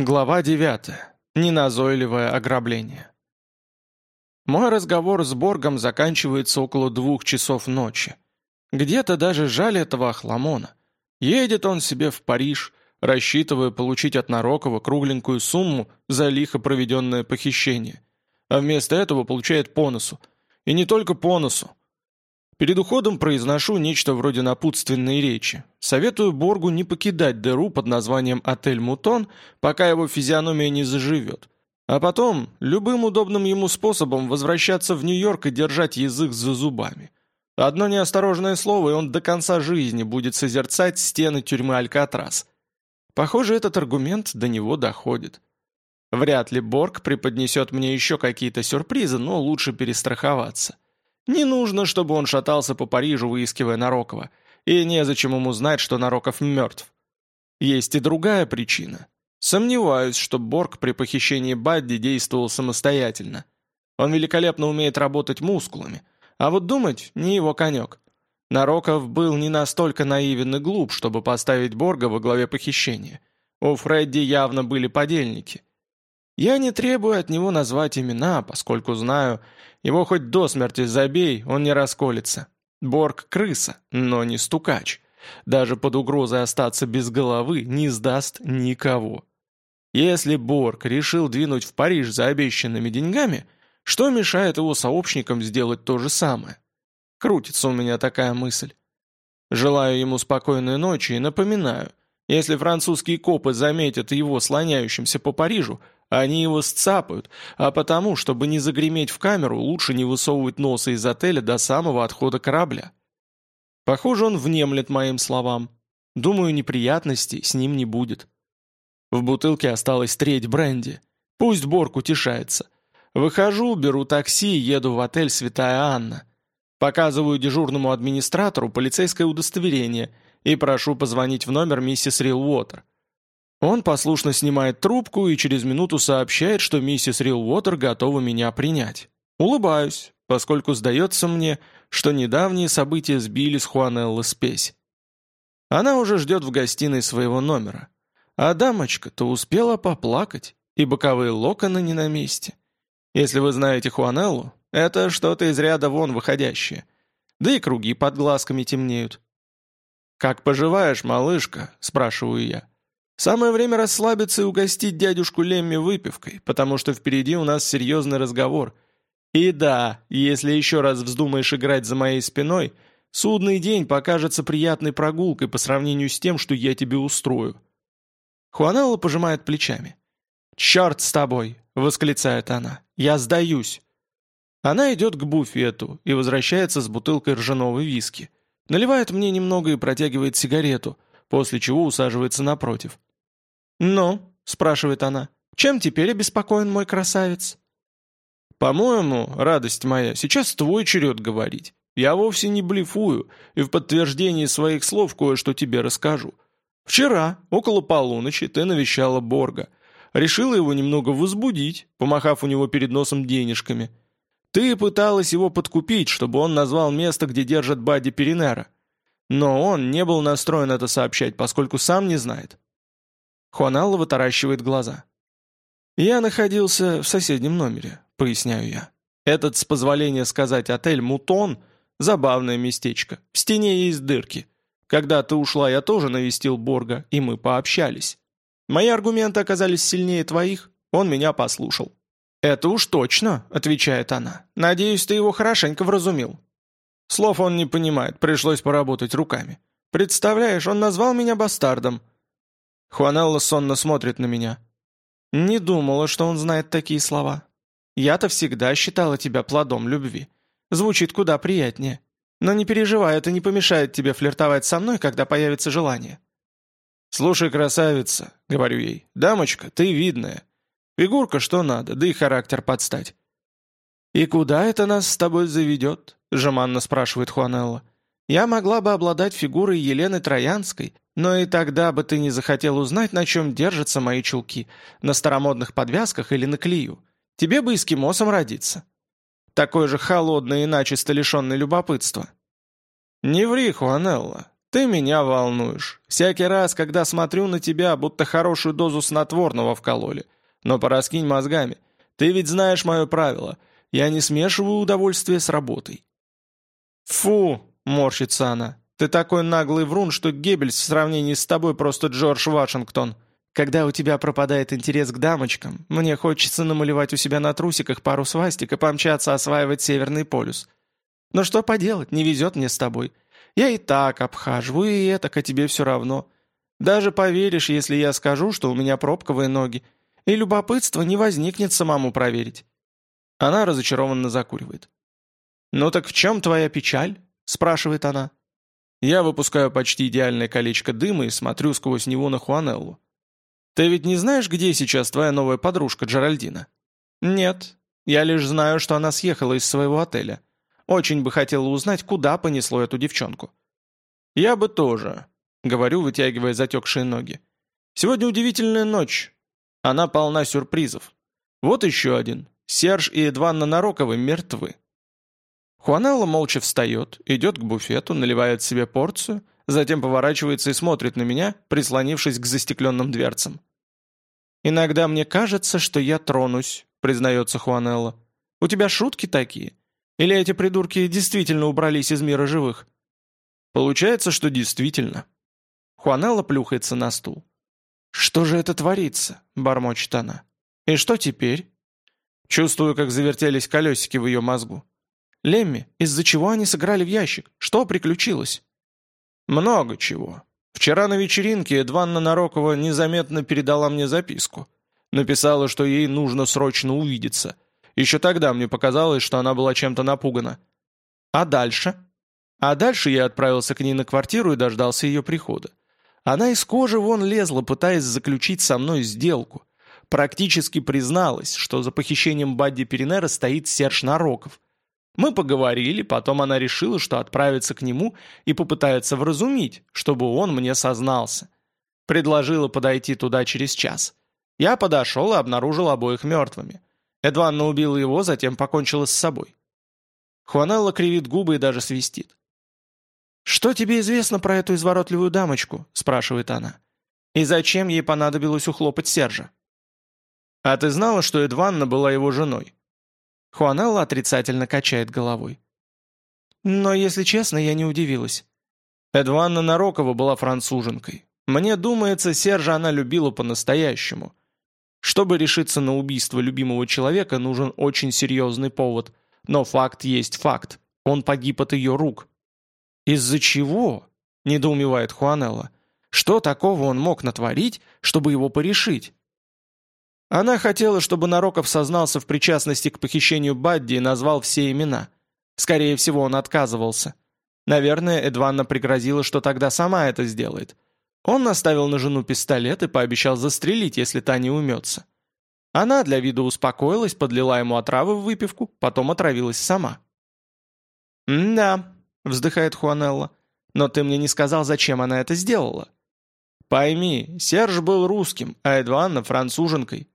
Глава 9. Неназойливое ограбление. Мой разговор с Боргом заканчивается около двух часов ночи. Где-то даже жаль этого охламона. Едет он себе в Париж, рассчитывая получить от Нарокова кругленькую сумму за лихо проведенное похищение. А вместо этого получает по. И не только по. Перед уходом произношу нечто вроде напутственной речи. Советую Боргу не покидать дыру под названием «Отель Мутон», пока его физиономия не заживет. А потом, любым удобным ему способом возвращаться в Нью-Йорк и держать язык за зубами. Одно неосторожное слово, и он до конца жизни будет созерцать стены тюрьмы Алькатрас. Похоже, этот аргумент до него доходит. Вряд ли Борг преподнесет мне еще какие-то сюрпризы, но лучше перестраховаться. Не нужно, чтобы он шатался по Парижу, выискивая Нарокова. И незачем ему знать, что Нароков мертв. Есть и другая причина. Сомневаюсь, что Борг при похищении Бадди действовал самостоятельно. Он великолепно умеет работать мускулами. А вот думать не его конек. Нароков был не настолько наивен и глуп, чтобы поставить Борга во главе похищения. У Фредди явно были подельники. Я не требую от него назвать имена, поскольку знаю, его хоть до смерти забей, он не расколется. Борг – крыса, но не стукач. Даже под угрозой остаться без головы не сдаст никого. Если Борг решил двинуть в Париж за обещанными деньгами, что мешает его сообщникам сделать то же самое? Крутится у меня такая мысль. Желаю ему спокойной ночи и напоминаю, если французские копы заметят его слоняющимся по Парижу – они его сцапают, а потому, чтобы не загреметь в камеру, лучше не высовывать носа из отеля до самого отхода корабля. Похоже, он внемлет моим словам. Думаю, неприятностей с ним не будет. В бутылке осталась треть бренди. Пусть Борг утешается. Выхожу, беру такси и еду в отель «Святая Анна». Показываю дежурному администратору полицейское удостоверение и прошу позвонить в номер миссис Рилуотер. Он послушно снимает трубку и через минуту сообщает, что миссис Рилвотер готова меня принять. Улыбаюсь, поскольку сдается мне, что недавние события сбили с Хуанеллы спесь. Она уже ждет в гостиной своего номера. А дамочка-то успела поплакать, и боковые локоны не на месте. Если вы знаете Хуанеллу, это что-то из ряда вон выходящее. Да и круги под глазками темнеют. «Как поживаешь, малышка?» – спрашиваю я. Самое время расслабиться и угостить дядюшку Лемми выпивкой, потому что впереди у нас серьезный разговор. И да, если еще раз вздумаешь играть за моей спиной, судный день покажется приятной прогулкой по сравнению с тем, что я тебе устрою». Хуанелла пожимает плечами. «Черт с тобой!» — восклицает она. «Я сдаюсь!» Она идет к буфету и возвращается с бутылкой ржаного виски. Наливает мне немного и протягивает сигарету, после чего усаживается напротив. «Ну?» – спрашивает она. «Чем теперь обеспокоен мой красавец?» «По-моему, радость моя, сейчас твой черед говорить. Я вовсе не блефую, и в подтверждении своих слов кое-что тебе расскажу. Вчера, около полуночи, ты навещала Борга. Решила его немного возбудить, помахав у него перед носом денежками. Ты пыталась его подкупить, чтобы он назвал место, где держат Бади Перинера. Но он не был настроен это сообщать, поскольку сам не знает, Хуаналла вытаращивает глаза. «Я находился в соседнем номере», — поясняю я. «Этот, с позволения сказать, отель «Мутон» — забавное местечко. В стене есть дырки. Когда ты ушла, я тоже навестил Борга, и мы пообщались. Мои аргументы оказались сильнее твоих, он меня послушал». «Это уж точно», — отвечает она. «Надеюсь, ты его хорошенько вразумил». Слов он не понимает, пришлось поработать руками. «Представляешь, он назвал меня бастардом. Хуанелла сонно смотрит на меня. «Не думала, что он знает такие слова. Я-то всегда считала тебя плодом любви. Звучит куда приятнее. Но не переживай, это не помешает тебе флиртовать со мной, когда появится желание». «Слушай, красавица», — говорю ей, — «дамочка, ты видная. Фигурка что надо, да и характер подстать». «И куда это нас с тобой заведет?» — жеманно спрашивает Хуанелла. «Я могла бы обладать фигурой Елены Троянской но и тогда бы ты не захотел узнать, на чем держатся мои чулки, на старомодных подвязках или на клею. Тебе бы эскимосом родиться. Такой же холодный и начисто лишенный любопытства. Не ври, Хуанелла, ты меня волнуешь. Всякий раз, когда смотрю на тебя, будто хорошую дозу снотворного вкололи. Но пораскинь мозгами. Ты ведь знаешь мое правило. Я не смешиваю удовольствие с работой. Фу, морщится она. Ты такой наглый врун, что Геббельс в сравнении с тобой просто Джордж Вашингтон. Когда у тебя пропадает интерес к дамочкам, мне хочется намалевать у себя на трусиках пару свастик и помчаться осваивать Северный полюс. Но что поделать, не везет мне с тобой. Я и так обхаживаю, и это, а тебе все равно. Даже поверишь, если я скажу, что у меня пробковые ноги. И любопытство не возникнет самому проверить». Она разочарованно закуривает. «Ну так в чем твоя печаль?» – спрашивает она. Я выпускаю почти идеальное колечко дыма и смотрю сквозь него на Хуанеллу. «Ты ведь не знаешь, где сейчас твоя новая подружка Джеральдина?» «Нет. Я лишь знаю, что она съехала из своего отеля. Очень бы хотела узнать, куда понесло эту девчонку». «Я бы тоже», — говорю, вытягивая затекшие ноги. «Сегодня удивительная ночь. Она полна сюрпризов. Вот еще один. Серж и Эдванна Нароковы мертвы. Хуанелла молча встает, идет к буфету, наливает себе порцию, затем поворачивается и смотрит на меня, прислонившись к застекленным дверцам. «Иногда мне кажется, что я тронусь», — признается Хуанелла. «У тебя шутки такие? Или эти придурки действительно убрались из мира живых?» «Получается, что действительно». Хуанелла плюхается на стул. «Что же это творится?» — бормочет она. «И что теперь?» Чувствую, как завертелись колесики в ее мозгу. Лемми, из-за чего они сыграли в ящик? Что приключилось?» «Много чего. Вчера на вечеринке Эдванна Нарокова незаметно передала мне записку. Написала, что ей нужно срочно увидеться. Еще тогда мне показалось, что она была чем-то напугана. А дальше?» А дальше я отправился к ней на квартиру и дождался ее прихода. Она из кожи вон лезла, пытаясь заключить со мной сделку. Практически призналась, что за похищением Бадди Перенера стоит Серж Нароков, мы поговорили, потом она решила, что отправится к нему и попытается вразумить, чтобы он мне сознался. Предложила подойти туда через час. Я подошел и обнаружил обоих мертвыми. Эдванна убила его, затем покончила с собой. Хуанелла кривит губы и даже свистит. «Что тебе известно про эту изворотливую дамочку?» – спрашивает она. «И зачем ей понадобилось ухлопать Сержа?» «А ты знала, что Эдванна была его женой?» Хуанелла отрицательно качает головой. Но, если честно, я не удивилась. Эдванна Нарокова была француженкой. Мне думается, Сержа она любила по-настоящему. Чтобы решиться на убийство любимого человека, нужен очень серьезный повод. Но факт есть факт. Он погиб от ее рук. «Из-за чего?» – недоумевает Хуанелла. «Что такого он мог натворить, чтобы его порешить?» Она хотела, чтобы Нароков сознался в причастности к похищению Бадди и назвал все имена. Скорее всего, он отказывался. Наверное, Эдванна пригрозила, что тогда сама это сделает. Он наставил на жену пистолет и пообещал застрелить, если та не умется. Она для вида успокоилась, подлила ему отравы в выпивку, потом отравилась сама. «Да», — вздыхает Хуанелла, — «но ты мне не сказал, зачем она это сделала». «Пойми, Серж был русским, а Эдванна — француженкой.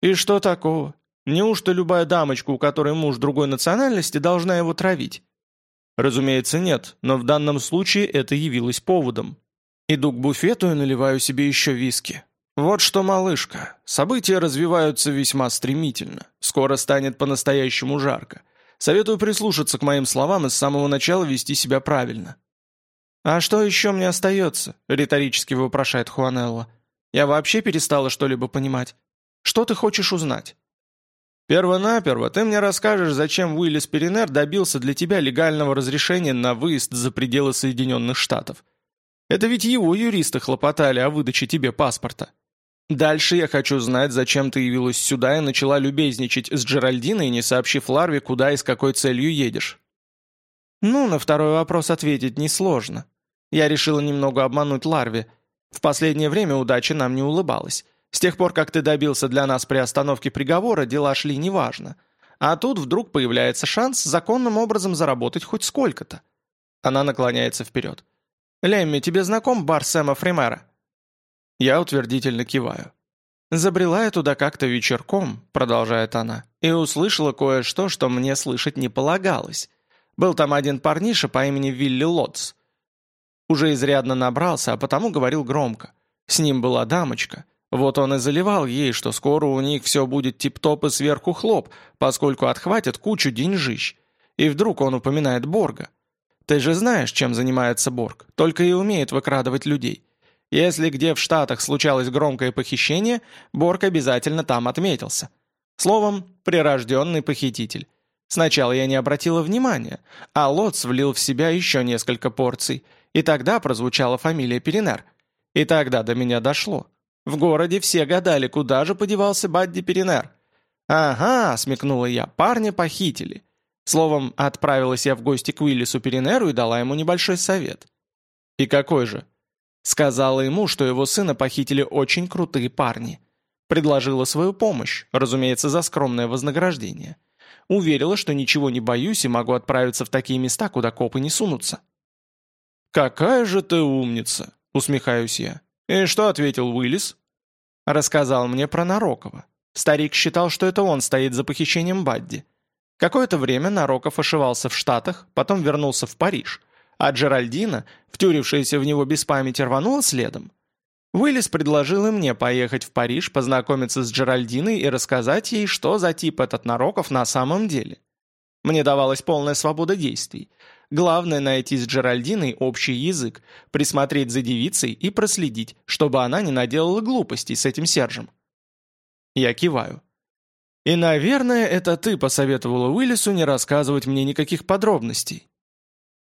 И что такого? Неужто любая дамочка, у которой муж другой национальности, должна его травить? Разумеется, нет, но в данном случае это явилось поводом. Иду к буфету и наливаю себе еще виски. Вот что, малышка, события развиваются весьма стремительно. Скоро станет по-настоящему жарко. Советую прислушаться к моим словам и с самого начала вести себя правильно. «А что еще мне остается?» — риторически вопрошает Хуанелла. «Я вообще перестала что-либо понимать». Что ты хочешь узнать?» «Первонаперво ты мне расскажешь, зачем Уиллис Перенер добился для тебя легального разрешения на выезд за пределы Соединенных Штатов. Это ведь его юристы хлопотали о выдаче тебе паспорта. Дальше я хочу знать, зачем ты явилась сюда и начала любезничать с Джеральдиной, не сообщив Ларве, куда и с какой целью едешь». «Ну, на второй вопрос ответить несложно. Я решила немного обмануть Ларви. В последнее время удача нам не улыбалась». С тех пор, как ты добился для нас приостановки приговора, дела шли неважно. А тут вдруг появляется шанс законным образом заработать хоть сколько-то. Она наклоняется вперед. «Лемми, тебе знаком бар Сэма Фримера?» Я утвердительно киваю. «Забрела я туда как-то вечерком», — продолжает она, «и услышала кое-что, что мне слышать не полагалось. Был там один парниша по имени Вилли Лотс. Уже изрядно набрался, а потому говорил громко. С ним была дамочка — вот он и заливал ей, что скоро у них все будет тип-топ и сверху хлоп, поскольку отхватят кучу деньжищ. И вдруг он упоминает Борга. Ты же знаешь, чем занимается Борг, только и умеет выкрадывать людей. Если где в Штатах случалось громкое похищение, Борг обязательно там отметился. Словом, прирожденный похититель. Сначала я не обратила внимания, а Лотс влил в себя еще несколько порций, и тогда прозвучала фамилия Перинер. И тогда до меня дошло – в городе все гадали, куда же подевался Бадди Перинер. «Ага», — смекнула я, — «парня похитили». Словом, отправилась я в гости к Уиллису Перинеру и дала ему небольшой совет. «И какой же?» Сказала ему, что его сына похитили очень крутые парни. Предложила свою помощь, разумеется, за скромное вознаграждение. Уверила, что ничего не боюсь и могу отправиться в такие места, куда копы не сунутся. «Какая же ты умница!» — усмехаюсь я. «И что ответил Уиллис?» Рассказал мне про Нарокова. Старик считал, что это он стоит за похищением Бадди. Какое-то время Нароков ошивался в Штатах, потом вернулся в Париж, а Джеральдина, втюрившаяся в него без памяти, рванула следом. Уиллис предложил и мне поехать в Париж, познакомиться с Джеральдиной и рассказать ей, что за тип этот Нароков на самом деле. Мне давалась полная свобода действий. Главное найти с Джеральдиной общий язык, присмотреть за девицей и проследить, чтобы она не наделала глупостей с этим Сержем. Я киваю. И, наверное, это ты посоветовала Уиллису не рассказывать мне никаких подробностей.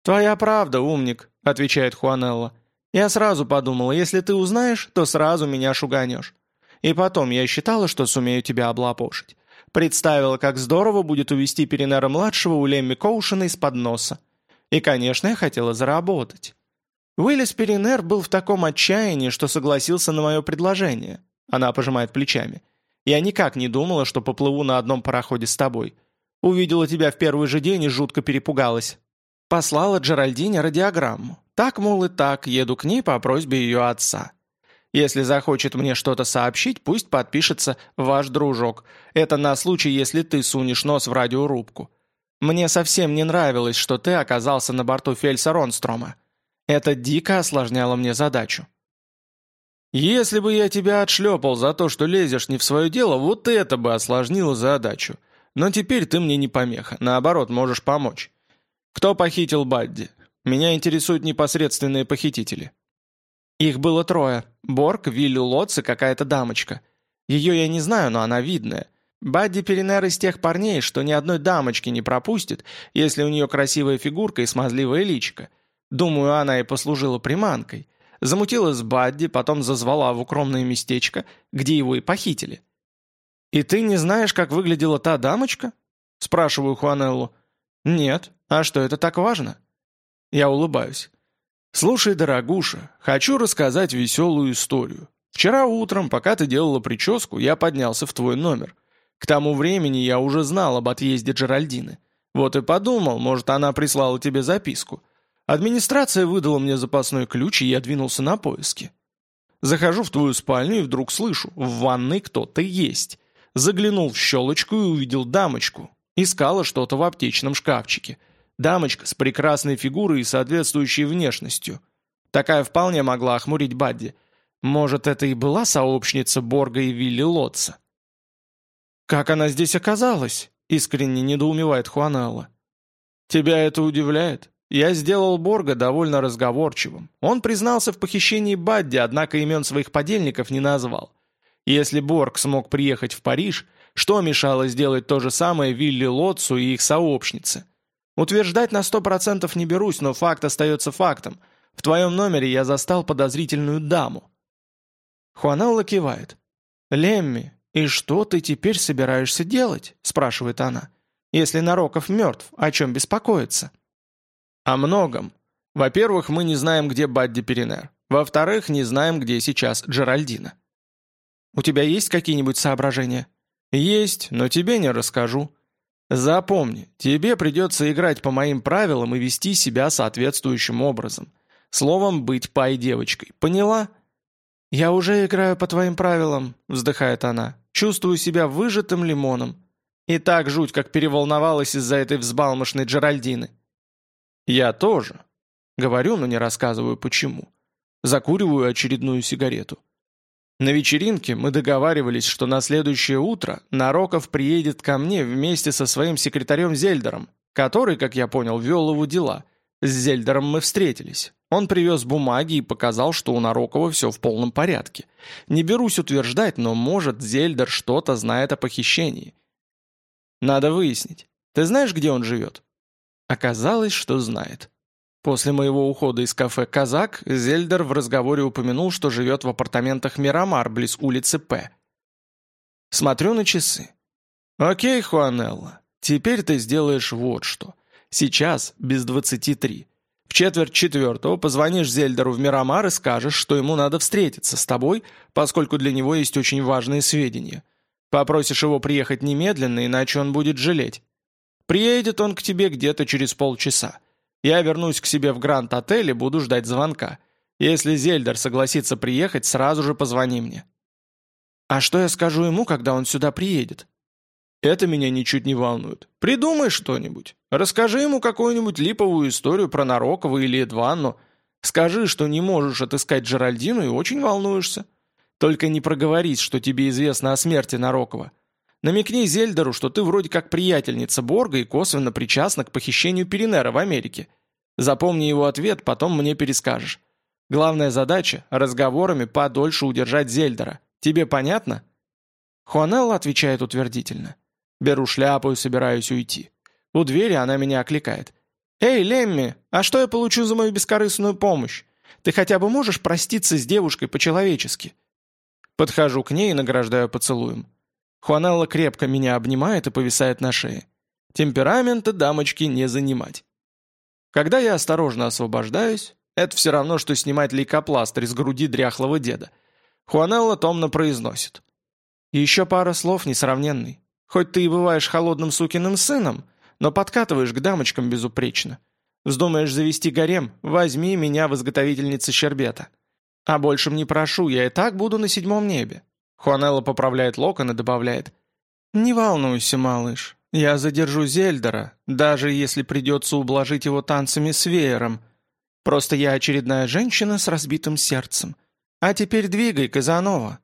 «Твоя правда, умник», — отвечает Хуанелла. «Я сразу подумала, если ты узнаешь, то сразу меня шуганешь. И потом я считала, что сумею тебя облапошить. Представила, как здорово будет увести Перенера-младшего у Лемми Коушена из-под носа. И, конечно, я хотела заработать. Уиллис Перенер был в таком отчаянии, что согласился на мое предложение. Она пожимает плечами. Я никак не думала, что поплыву на одном пароходе с тобой. Увидела тебя в первый же день и жутко перепугалась. Послала Джеральдине радиограмму. Так, мол, и так, еду к ней по просьбе ее отца. Если захочет мне что-то сообщить, пусть подпишется «Ваш дружок». Это на случай, если ты сунешь нос в радиорубку. Мне совсем не нравилось, что ты оказался на борту Фельса Ронстрома. Это дико осложняло мне задачу. Если бы я тебя отшлепал за то, что лезешь не в свое дело, вот это бы осложнило задачу. Но теперь ты мне не помеха, наоборот, можешь помочь. Кто похитил Бадди? Меня интересуют непосредственные похитители. Их было трое. Борг, Вилли Лотц и какая-то дамочка. Ее я не знаю, но она видная. Бадди Перенер из тех парней, что ни одной дамочки не пропустит, если у нее красивая фигурка и смазливая личика. Думаю, она и послужила приманкой. Замутила с Бадди, потом зазвала в укромное местечко, где его и похитили. «И ты не знаешь, как выглядела та дамочка?» Спрашиваю Хуанеллу. «Нет. А что, это так важно?» Я улыбаюсь. «Слушай, дорогуша, хочу рассказать веселую историю. Вчера утром, пока ты делала прическу, я поднялся в твой номер. К тому времени я уже знал об отъезде Джеральдины. Вот и подумал, может, она прислала тебе записку. Администрация выдала мне запасной ключ, и я двинулся на поиски. Захожу в твою спальню и вдруг слышу, в ванной кто-то есть. Заглянул в щелочку и увидел дамочку. Искала что-то в аптечном шкафчике. Дамочка с прекрасной фигурой и соответствующей внешностью. Такая вполне могла охмурить Бадди. Может, это и была сообщница Борга и Вилли Лотца. «Как она здесь оказалась?» — искренне недоумевает Хуанелла. «Тебя это удивляет? Я сделал Борга довольно разговорчивым. Он признался в похищении Бадди, однако имен своих подельников не назвал. Если Борг смог приехать в Париж, что мешало сделать то же самое Вилли Лотсу и их сообщнице? Утверждать на сто процентов не берусь, но факт остается фактом. В твоем номере я застал подозрительную даму». Хуанелла кивает. «Лемми, «И что ты теперь собираешься делать?» – спрашивает она. «Если Нароков мертв, о чем беспокоиться?» «О многом. Во-первых, мы не знаем, где Бадди Перенер. Во-вторых, не знаем, где сейчас Джеральдина». «У тебя есть какие-нибудь соображения?» «Есть, но тебе не расскажу». «Запомни, тебе придется играть по моим правилам и вести себя соответствующим образом. Словом, быть пай-девочкой. Поняла?» «Я уже играю по твоим правилам», — вздыхает она. «Чувствую себя выжатым лимоном». И так жуть, как переволновалась из-за этой взбалмошной Джеральдины. «Я тоже». Говорю, но не рассказываю, почему. Закуриваю очередную сигарету. На вечеринке мы договаривались, что на следующее утро Нароков приедет ко мне вместе со своим секретарем Зельдером, который, как я понял, вел его дела — с Зельдером мы встретились. Он привез бумаги и показал, что у Нарокова все в полном порядке. Не берусь утверждать, но, может, Зельдер что-то знает о похищении. Надо выяснить. Ты знаешь, где он живет? Оказалось, что знает. После моего ухода из кафе «Казак» Зельдер в разговоре упомянул, что живет в апартаментах «Мирамар» близ улицы П. Смотрю на часы. «Окей, Хуанелла, теперь ты сделаешь вот что. Сейчас без 23. В четверть четвертого позвонишь Зельдеру в Мирамар и скажешь, что ему надо встретиться с тобой, поскольку для него есть очень важные сведения. Попросишь его приехать немедленно, иначе он будет жалеть. Приедет он к тебе где-то через полчаса. Я вернусь к себе в Гранд-отель и буду ждать звонка. Если Зельдер согласится приехать, сразу же позвони мне». «А что я скажу ему, когда он сюда приедет?» Это меня ничуть не волнует. Придумай что-нибудь. Расскажи ему какую-нибудь липовую историю про Нарокова или Эдванну. Скажи, что не можешь отыскать Джеральдину и очень волнуешься. Только не проговорись, что тебе известно о смерти Нарокова. Намекни Зельдеру, что ты вроде как приятельница Борга и косвенно причастна к похищению Перенера в Америке. Запомни его ответ, потом мне перескажешь. Главная задача – разговорами подольше удержать Зельдера. Тебе понятно?» Хуанелла отвечает утвердительно. Беру шляпу и собираюсь уйти. У двери она меня окликает. «Эй, Лемми, а что я получу за мою бескорыстную помощь? Ты хотя бы можешь проститься с девушкой по-человечески?» Подхожу к ней и награждаю поцелуем. Хуанелла крепко меня обнимает и повисает на шее. Темперамента дамочки не занимать. Когда я осторожно освобождаюсь, это все равно, что снимать лейкопластырь с груди дряхлого деда. Хуанелла томно произносит. «Еще пара слов, несравненный. Хоть ты и бываешь холодным сукиным сыном, но подкатываешь к дамочкам безупречно. Вздумаешь завести гарем, возьми меня в изготовительнице щербета. А больше не прошу, я и так буду на седьмом небе». Хуанелла поправляет локон и добавляет. «Не волнуйся, малыш, я задержу Зельдера, даже если придется ублажить его танцами с веером. Просто я очередная женщина с разбитым сердцем. А теперь двигай, Казанова».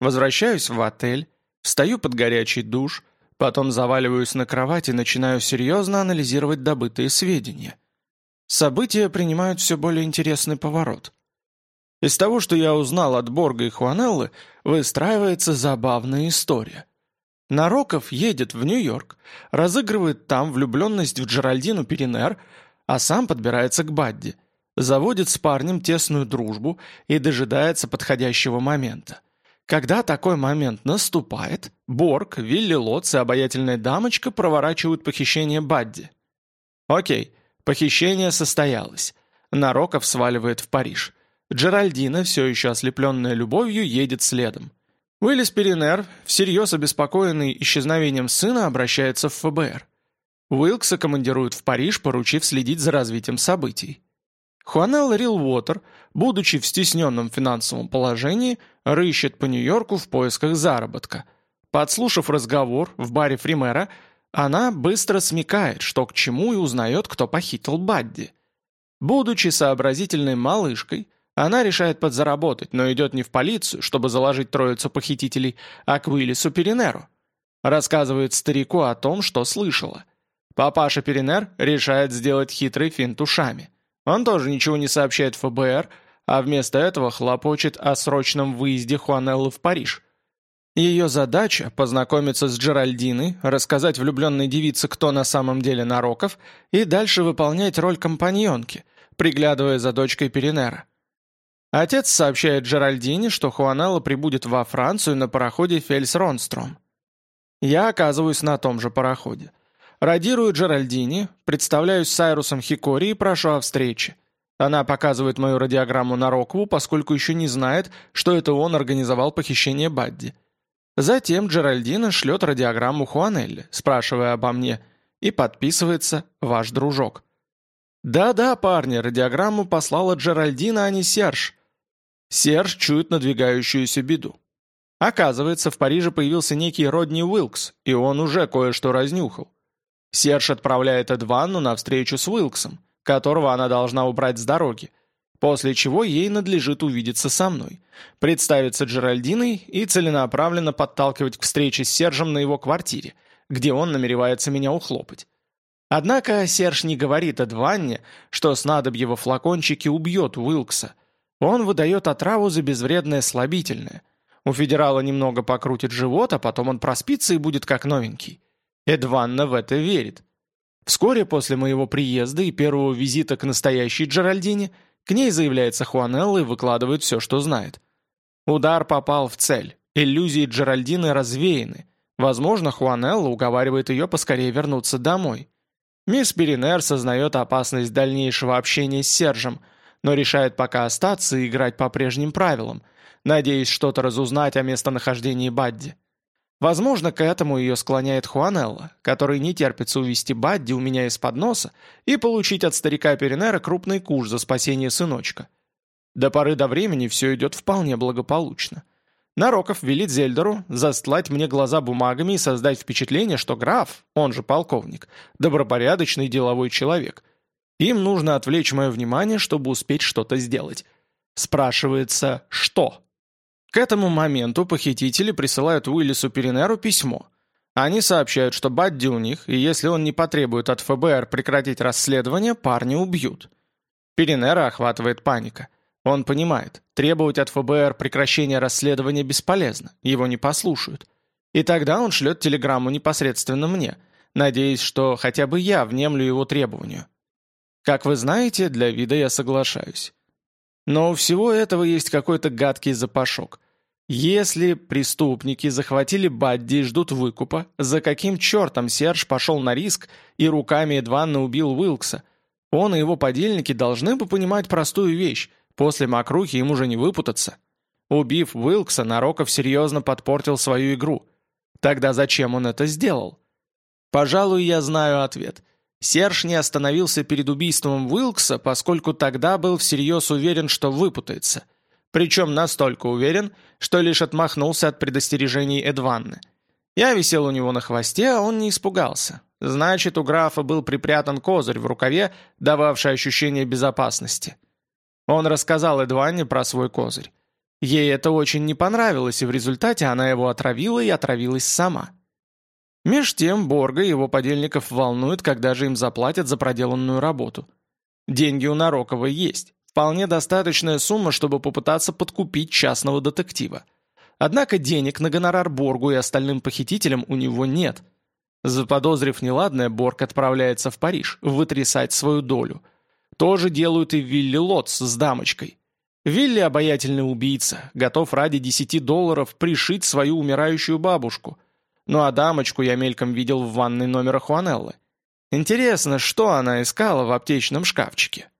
Возвращаюсь в отель, Встаю под горячий душ, потом заваливаюсь на кровать и начинаю серьезно анализировать добытые сведения. События принимают все более интересный поворот. Из того, что я узнал от Борга и Хуанеллы, выстраивается забавная история. Нароков едет в Нью-Йорк, разыгрывает там влюбленность в Джеральдину Перенер, а сам подбирается к Бадди, заводит с парнем тесную дружбу и дожидается подходящего момента. Когда такой момент наступает, Борг, Вилли Лотс и обаятельная дамочка проворачивают похищение Бадди. Окей, похищение состоялось. Нароков сваливает в Париж. Джеральдина, все еще ослепленная любовью, едет следом. Уиллис Перенер, всерьез обеспокоенный исчезновением сына, обращается в ФБР. Уилкса командируют в Париж, поручив следить за развитием событий. Хуанелл Рилвотер, будучи в стесненном финансовом положении, рыщет по Нью-Йорку в поисках заработка. Подслушав разговор в баре Фримера, она быстро смекает, что к чему и узнает, кто похитил Бадди. Будучи сообразительной малышкой, она решает подзаработать, но идет не в полицию, чтобы заложить троицу похитителей, а к Уиллису Перенеру. Рассказывает старику о том, что слышала. Папаша Перенер решает сделать хитрый финт ушами. Он тоже ничего не сообщает ФБР, а вместо этого хлопочет о срочном выезде Хуанеллы в Париж. Ее задача – познакомиться с Джеральдиной, рассказать влюбленной девице, кто на самом деле Нароков, и дальше выполнять роль компаньонки, приглядывая за дочкой Перенера. Отец сообщает Джеральдине, что Хуанелла прибудет во Францию на пароходе «Фельс Ронстром». Я оказываюсь на том же пароходе. Радирую Джеральдине, представляюсь Сайрусом Хикори и прошу о встрече. Она показывает мою радиограмму на Рокву, поскольку еще не знает, что это он организовал похищение Бадди. Затем Джеральдина шлет радиограмму Хуанелли, спрашивая обо мне, и подписывается «Ваш дружок». «Да-да, парни, радиограмму послала Джеральдина, а не Серж». Серж чует надвигающуюся беду. Оказывается, в Париже появился некий Родни Уилкс, и он уже кое-что разнюхал. Серж отправляет Эдванну на встречу с Уилксом – которого она должна убрать с дороги, после чего ей надлежит увидеться со мной, представиться Джеральдиной и целенаправленно подталкивать к встрече с Сержем на его квартире, где он намеревается меня ухлопать. Однако Серж не говорит Эдванне, что снадобье во флакончике убьет Уилкса. Он выдает отраву за безвредное слабительное. У федерала немного покрутит живот, а потом он проспится и будет как новенький. Эдванна в это верит. Вскоре после моего приезда и первого визита к настоящей Джеральдине к ней заявляется Хуанелла и выкладывает все, что знает. Удар попал в цель. Иллюзии Джеральдины развеяны. Возможно, Хуанелла уговаривает ее поскорее вернуться домой. Мисс Перинер сознает опасность дальнейшего общения с Сержем, но решает пока остаться и играть по прежним правилам, надеясь что-то разузнать о местонахождении Бадди. Возможно, к этому ее склоняет Хуанелла, который не терпится увести Бадди у меня из-под носа и получить от старика Перенера крупный куш за спасение сыночка. До поры до времени все идет вполне благополучно. Нароков велит Зельдеру застлать мне глаза бумагами и создать впечатление, что граф, он же полковник, добропорядочный деловой человек. Им нужно отвлечь мое внимание, чтобы успеть что-то сделать. Спрашивается «что?». К этому моменту похитители присылают Уиллису Перенеру письмо. Они сообщают, что Бадди у них, и если он не потребует от ФБР прекратить расследование, парни убьют. Перенера охватывает паника. Он понимает, требовать от ФБР прекращения расследования бесполезно, его не послушают. И тогда он шлет телеграмму непосредственно мне, надеясь, что хотя бы я внемлю его требованию. Как вы знаете, для вида я соглашаюсь. Но у всего этого есть какой-то гадкий запашок. Если преступники захватили Бадди и ждут выкупа, за каким чертом Серж пошел на риск и руками Эдванна убил Уилкса? Он и его подельники должны бы понимать простую вещь. После мокрухи им уже не выпутаться. Убив Уилкса, Нароков серьезно подпортил свою игру. Тогда зачем он это сделал? Пожалуй, я знаю ответ. Серж не остановился перед убийством Уилкса, поскольку тогда был всерьез уверен, что выпутается. Причем настолько уверен, что лишь отмахнулся от предостережений Эдванны. Я висел у него на хвосте, а он не испугался. Значит, у графа был припрятан козырь в рукаве, дававший ощущение безопасности. Он рассказал Эдванне про свой козырь. Ей это очень не понравилось, и в результате она его отравила и отравилась сама. Меж тем Борга и его подельников волнуют, когда же им заплатят за проделанную работу. Деньги у Нарокова есть. Вполне достаточная сумма, чтобы попытаться подкупить частного детектива. Однако денег на гонорар Боргу и остальным похитителям у него нет. Заподозрив неладное, Борг отправляется в Париж вытрясать свою долю. То же делают и Вилли Лотс с дамочкой. Вилли – обаятельный убийца, готов ради 10 долларов пришить свою умирающую бабушку – ну а дамочку я мельком видел в ванной номера Хуанеллы. Интересно, что она искала в аптечном шкафчике?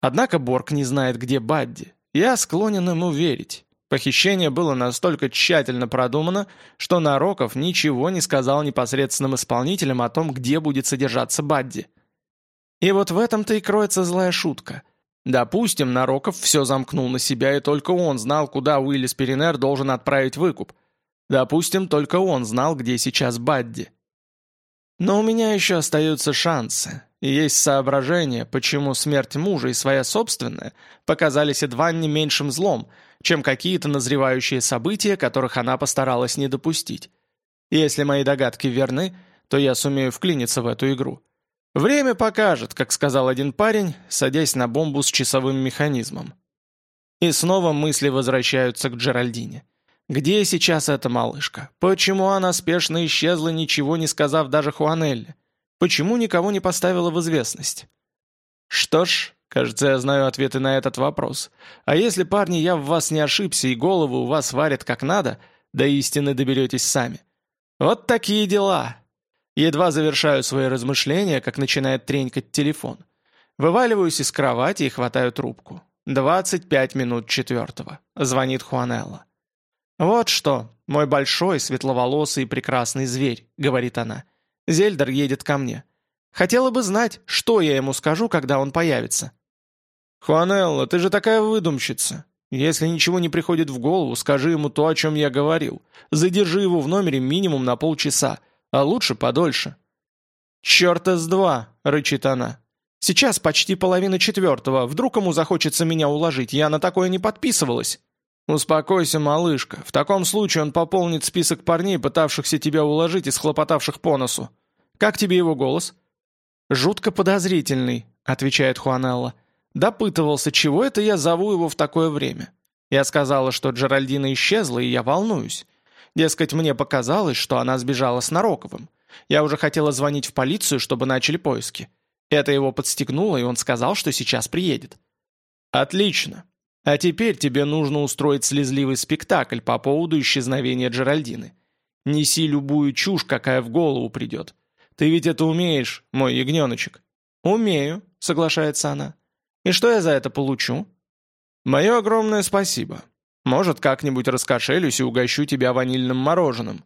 Однако Борг не знает, где Бадди. Я склонен ему верить. Похищение было настолько тщательно продумано, что Нароков ничего не сказал непосредственным исполнителям о том, где будет содержаться Бадди. И вот в этом-то и кроется злая шутка. Допустим, Нароков все замкнул на себя, и только он знал, куда Уиллис Перенер должен отправить выкуп – Допустим, только он знал, где сейчас Бадди. Но у меня еще остаются шансы. И есть соображение, почему смерть мужа и своя собственная показались едва не меньшим злом, чем какие-то назревающие события, которых она постаралась не допустить. И если мои догадки верны, то я сумею вклиниться в эту игру. Время покажет, как сказал один парень, садясь на бомбу с часовым механизмом. И снова мысли возвращаются к Джеральдине. Где сейчас эта малышка? Почему она спешно исчезла, ничего не сказав даже Хуанелле? Почему никого не поставила в известность? Что ж, кажется, я знаю ответы на этот вопрос. А если, парни, я в вас не ошибся и голову у вас варят как надо, до истины доберетесь сами. Вот такие дела. Едва завершаю свои размышления, как начинает тренькать телефон. Вываливаюсь из кровати и хватаю трубку. 25 минут четвертого. Звонит Хуанелла. «Вот что, мой большой, светловолосый и прекрасный зверь», — говорит она. «Зельдер едет ко мне. Хотела бы знать, что я ему скажу, когда он появится». «Хуанелла, ты же такая выдумщица. Если ничего не приходит в голову, скажи ему то, о чем я говорил. Задержи его в номере минимум на полчаса, а лучше подольше». «Черта с два!» — рычит она. «Сейчас почти половина четвертого. Вдруг ему захочется меня уложить. Я на такое не подписывалась». «Успокойся, малышка. В таком случае он пополнит список парней, пытавшихся тебя уложить и схлопотавших по носу. Как тебе его голос?» «Жутко подозрительный», — отвечает Хуанелла. «Допытывался, чего это я зову его в такое время. Я сказала, что Джеральдина исчезла, и я волнуюсь. Дескать, мне показалось, что она сбежала с Нароковым. Я уже хотела звонить в полицию, чтобы начали поиски. Это его подстегнуло, и он сказал, что сейчас приедет». «Отлично», а теперь тебе нужно устроить слезливый спектакль по поводу исчезновения Джеральдины. Неси любую чушь, какая в голову придет. Ты ведь это умеешь, мой ягненочек». «Умею», — соглашается она. «И что я за это получу?» «Мое огромное спасибо. Может, как-нибудь раскошелюсь и угощу тебя ванильным мороженым».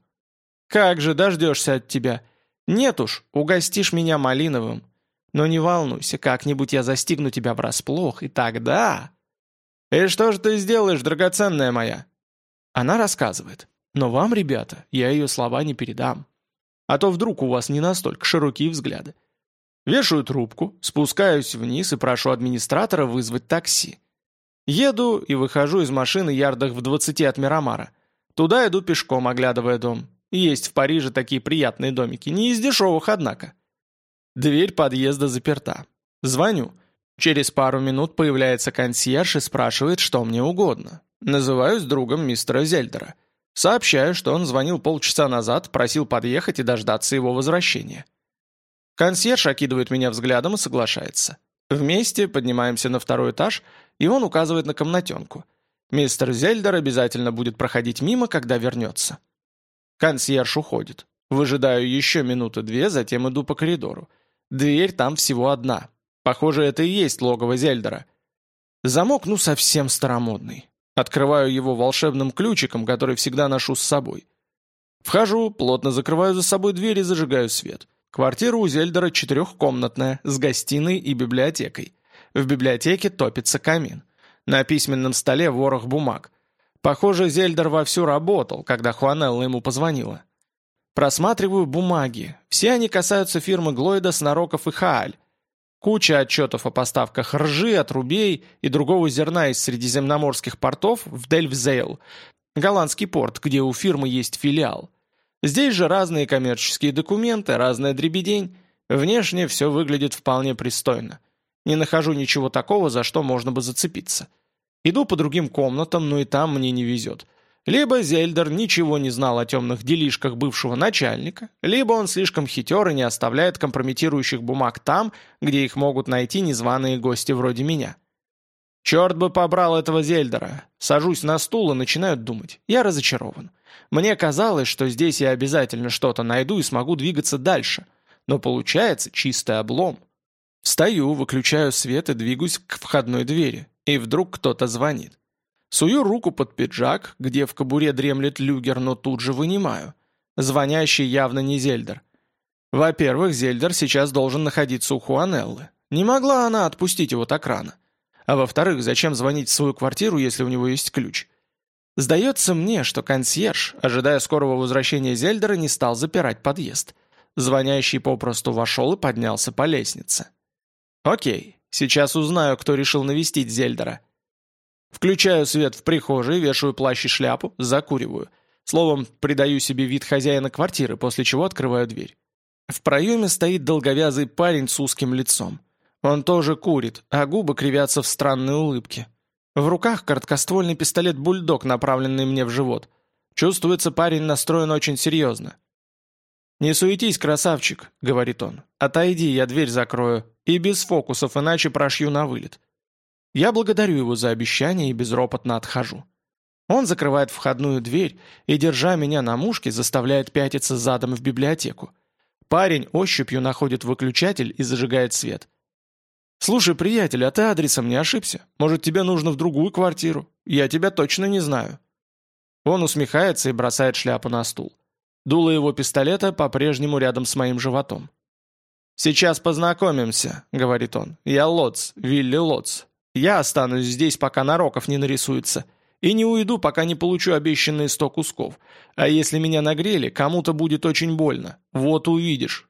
«Как же, дождешься от тебя. Нет уж, угостишь меня малиновым. Но не волнуйся, как-нибудь я застигну тебя врасплох, и тогда...» «И что же ты сделаешь, драгоценная моя?» Она рассказывает. «Но вам, ребята, я ее слова не передам. А то вдруг у вас не настолько широкие взгляды. Вешаю трубку, спускаюсь вниз и прошу администратора вызвать такси. Еду и выхожу из машины ярдах в 20 от Мирамара. Туда иду пешком, оглядывая дом. Есть в Париже такие приятные домики, не из дешевых, однако. Дверь подъезда заперта. Звоню. Через пару минут появляется консьерж и спрашивает, что мне угодно. Называюсь другом мистера Зельдера. Сообщаю, что он звонил полчаса назад, просил подъехать и дождаться его возвращения. Консьерж окидывает меня взглядом и соглашается. Вместе поднимаемся на второй этаж, и он указывает на комнатенку. Мистер Зельдер обязательно будет проходить мимо, когда вернется. Консьерж уходит. Выжидаю еще минуты две, затем иду по коридору. Дверь там всего одна, Похоже, это и есть логово Зельдера. Замок ну совсем старомодный. Открываю его волшебным ключиком, который всегда ношу с собой. Вхожу, плотно закрываю за собой дверь и зажигаю свет. Квартира у Зельдера четырехкомнатная, с гостиной и библиотекой. В библиотеке топится камин. На письменном столе ворох бумаг. Похоже, Зельдер вовсю работал, когда Хуанелла ему позвонила. Просматриваю бумаги. Все они касаются фирмы Глойда, Снароков и Хааль. Куча отчетов о поставках ржи, отрубей и другого зерна из средиземноморских портов в Дельвзейл, голландский порт, где у фирмы есть филиал. Здесь же разные коммерческие документы, разная дребедень. Внешне все выглядит вполне пристойно. Не нахожу ничего такого, за что можно бы зацепиться. Иду по другим комнатам, но и там мне не везет. Либо Зельдер ничего не знал о темных делишках бывшего начальника, либо он слишком хитер и не оставляет компрометирующих бумаг там, где их могут найти незваные гости вроде меня. Черт бы побрал этого Зельдера. Сажусь на стул и начинаю думать. Я разочарован. Мне казалось, что здесь я обязательно что-то найду и смогу двигаться дальше. Но получается чистый облом. Встаю, выключаю свет и двигаюсь к входной двери. И вдруг кто-то звонит. Сую руку под пиджак, где в кобуре дремлет люгер, но тут же вынимаю. Звонящий явно не Зельдер. Во-первых, Зельдер сейчас должен находиться у Хуанеллы. Не могла она отпустить его так рано. А во-вторых, зачем звонить в свою квартиру, если у него есть ключ? Сдается мне, что консьерж, ожидая скорого возвращения Зельдера, не стал запирать подъезд. Звонящий попросту вошел и поднялся по лестнице. Окей, сейчас узнаю, кто решил навестить Зельдера. Включаю свет в прихожей, вешаю плащ и шляпу, закуриваю. Словом, придаю себе вид хозяина квартиры, после чего открываю дверь. В проеме стоит долговязый парень с узким лицом. Он тоже курит, а губы кривятся в странной улыбке. В руках короткоствольный пистолет-бульдог, направленный мне в живот. Чувствуется, парень настроен очень серьезно. «Не суетись, красавчик», — говорит он. «Отойди, я дверь закрою. И без фокусов, иначе прошью на вылет. Я благодарю его за обещание и безропотно отхожу. Он закрывает входную дверь и, держа меня на мушке, заставляет пятиться задом в библиотеку. Парень ощупью находит выключатель и зажигает свет. «Слушай, приятель, а ты адресом не ошибся? Может, тебе нужно в другую квартиру? Я тебя точно не знаю». Он усмехается и бросает шляпу на стул. Дуло его пистолета по-прежнему рядом с моим животом. «Сейчас познакомимся», — говорит он. «Я Лоц, Вилли Лоц, я останусь здесь, пока Нароков не нарисуется. И не уйду, пока не получу обещанные сто кусков. А если меня нагрели, кому-то будет очень больно. Вот увидишь».